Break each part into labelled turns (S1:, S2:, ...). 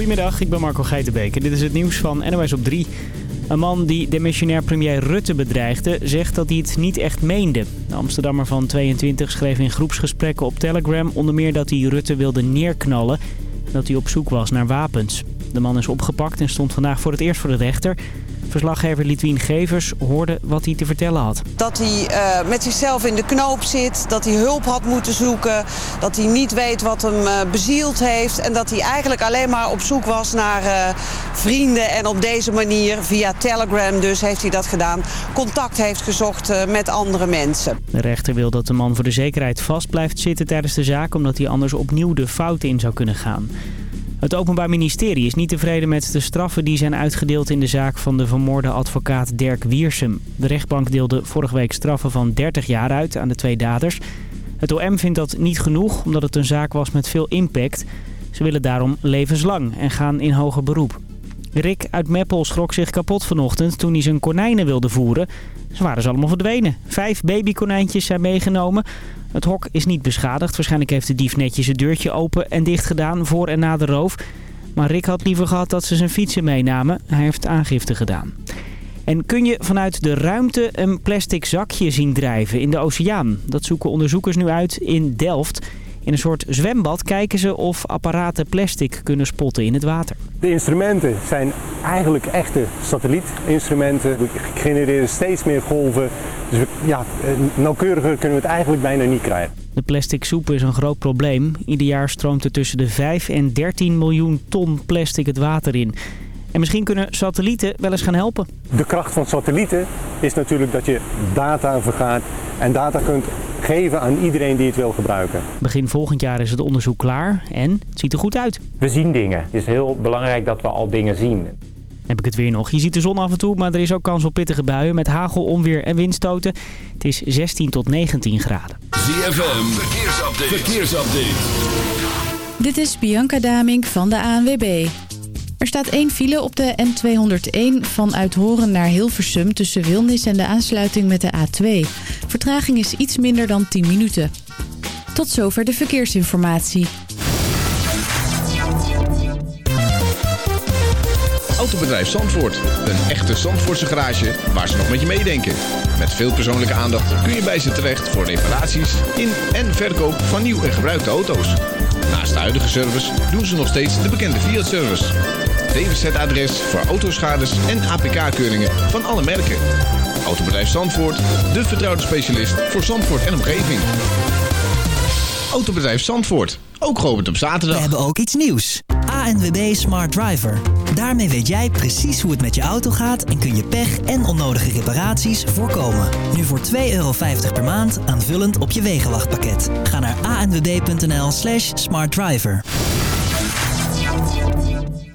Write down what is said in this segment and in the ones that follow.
S1: Goedemiddag, ik ben Marco Geitenbeek en dit is het nieuws van NOS op 3. Een man die demissionair premier Rutte bedreigde, zegt dat hij het niet echt meende. De Amsterdammer van 22 schreef in groepsgesprekken op Telegram onder meer dat hij Rutte wilde neerknallen en dat hij op zoek was naar wapens. De man is opgepakt en stond vandaag voor het eerst voor de rechter. Verslaggever Litwien Gevers hoorde wat hij te vertellen had.
S2: Dat hij uh, met zichzelf in de knoop zit, dat hij hulp had moeten zoeken... dat hij niet weet wat hem uh, bezield heeft... en dat hij eigenlijk alleen maar op zoek was naar uh, vrienden... en op deze manier, via Telegram dus, heeft hij dat gedaan... contact heeft gezocht met andere mensen.
S1: De rechter wil dat de man voor de zekerheid vast blijft zitten tijdens de zaak... omdat hij anders opnieuw de fout in zou kunnen gaan. Het Openbaar Ministerie is niet tevreden met de straffen die zijn uitgedeeld in de zaak van de vermoorde advocaat Dirk Wiersum. De rechtbank deelde vorige week straffen van 30 jaar uit aan de twee daders. Het OM vindt dat niet genoeg omdat het een zaak was met veel impact. Ze willen daarom levenslang en gaan in hoger beroep. Rick uit Meppel schrok zich kapot vanochtend toen hij zijn konijnen wilde voeren. Ze waren ze allemaal verdwenen. Vijf babykonijntjes zijn meegenomen. Het hok is niet beschadigd. Waarschijnlijk heeft de dief netjes het deurtje open en dicht gedaan voor en na de roof. Maar Rick had liever gehad dat ze zijn fietsen meenamen. Hij heeft aangifte gedaan. En kun je vanuit de ruimte een plastic zakje zien drijven in de oceaan? Dat zoeken onderzoekers nu uit in Delft. In een soort zwembad kijken ze of apparaten plastic kunnen spotten in het water.
S3: De instrumenten zijn eigenlijk echte satellietinstrumenten. We genereren steeds meer golven. Dus we, ja, nauwkeuriger kunnen we het eigenlijk bijna niet krijgen.
S1: De plastic soep is een groot probleem. Ieder jaar stroomt er tussen de 5 en 13 miljoen ton plastic het water in. En misschien kunnen satellieten wel eens gaan helpen.
S3: De kracht van satellieten is natuurlijk dat je data vergaat en data kunt geven aan iedereen die het wil gebruiken.
S1: Begin volgend jaar is het onderzoek klaar en het ziet er goed uit.
S4: We zien dingen. Het is heel belangrijk dat we al dingen zien.
S1: Heb ik het weer nog. Je ziet de zon af en toe, maar er is ook kans op pittige buien met hagel, onweer en windstoten. Het is 16 tot 19 graden.
S5: ZFM, verkeersupdate. verkeersupdate.
S6: Dit is Bianca Daming van de ANWB. Er staat één file op de N201 vanuit Horen naar Hilversum... tussen Wilnis en de aansluiting met de A2. Vertraging is iets minder dan 10 minuten. Tot zover de verkeersinformatie.
S5: Autobedrijf Zandvoort. Een echte Zandvoortse garage waar ze nog met je meedenken. Met veel persoonlijke aandacht kun je bij ze terecht... voor reparaties in en verkoop van nieuw en gebruikte auto's. Naast de huidige service doen ze nog steeds de bekende Fiat-service. DWZ-adres voor autoschades en APK-keuringen van alle merken. Autobedrijf Zandvoort, de vertrouwde specialist voor Zandvoort en omgeving. Autobedrijf Zandvoort, ook geopend op zaterdag.
S7: We hebben ook iets nieuws. ANWB Smart Driver. Daarmee weet jij precies hoe het met je auto gaat en kun je pech en onnodige reparaties voorkomen. Nu voor 2,50 euro per maand aanvullend op je wegenwachtpakket. Ga naar anwb.nl slash smartdriver.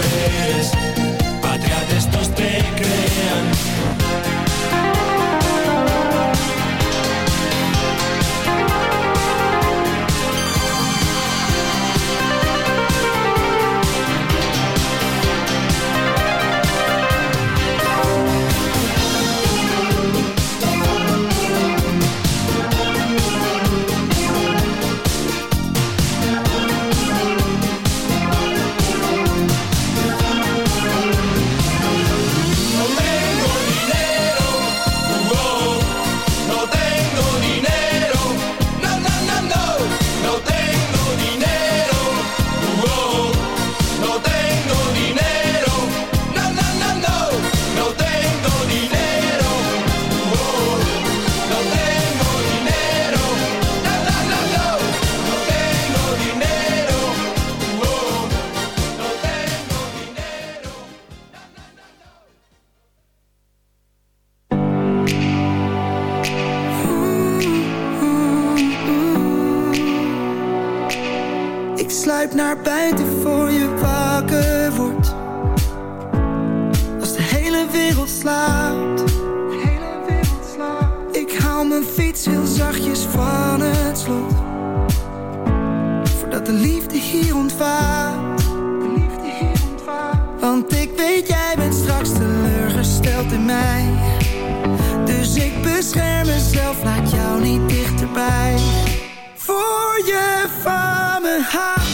S8: away ontvaart. Want ik weet, jij bent straks teleurgesteld in mij. Dus ik bescherm mezelf, laat jou niet dichterbij. Voor je famen ha.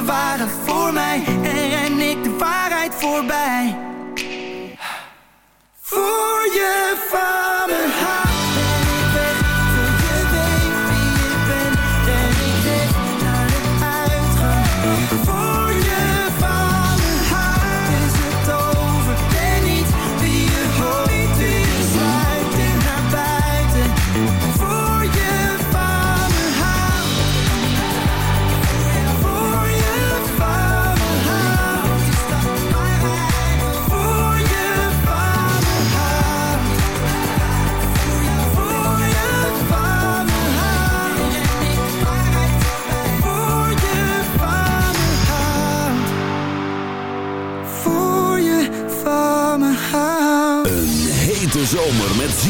S8: De waren voor mij En ren ik de waarheid voorbij. Voor je
S9: vader.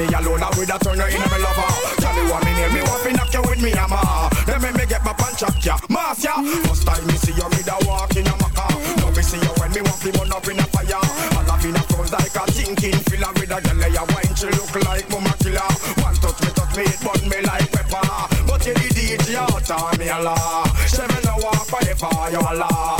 S10: me
S11: alone, I woulda turn you into my lover. Tell you what me need, me want fi knock you with me hammer. Let me me get my punch up ya, mass ya. First time me see you, me da walk in a maca. Now me see you when me want fi burn up in a fire. All up in a front like a thinking filler with a girl ya wine, she look like mama killer. One touch me, touch me, it burn me like pepper. But you the DJ, you turn me a la. Seven hour forever, you a la.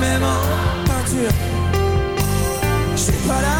S12: même en peinture. Je suis pas là.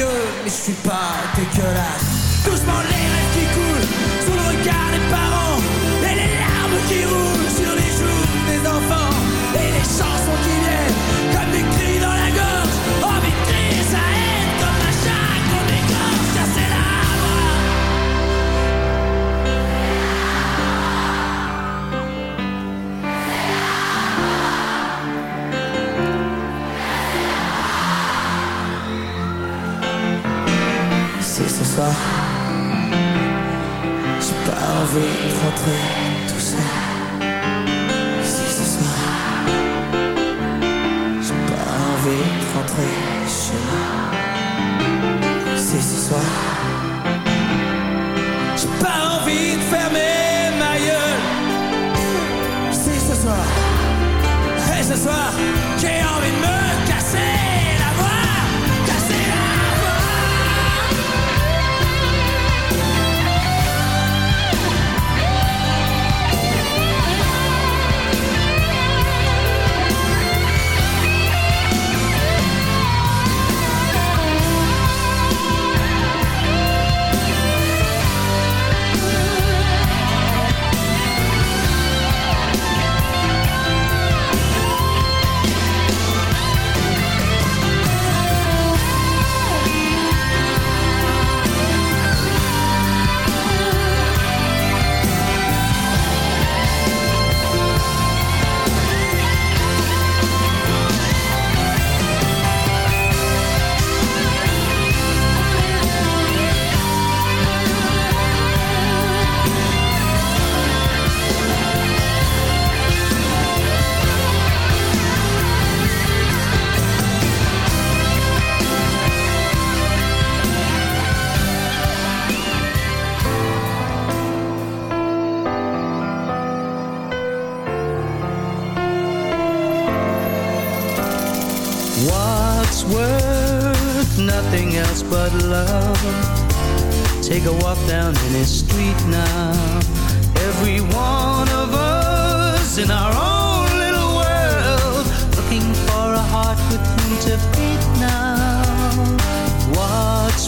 S12: que, mais je
S8: suis pas dégueulasse. Doucement J'ai pas envie de rentrer.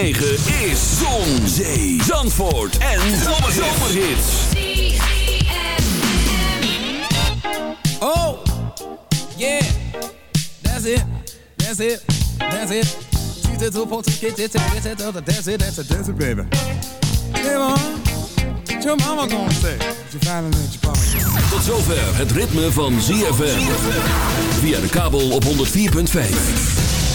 S5: 106.9 is Zon, Zee, Zandvoort en Zomerhits.
S13: Oh, yeah, that's it, that's it, that's it. She's a two get it, get it, that's it, that's it, that's it, baby. Hey, man, what your mama gonna say?
S5: Tot zover het ritme van ZFM. Via de kabel op 104.5.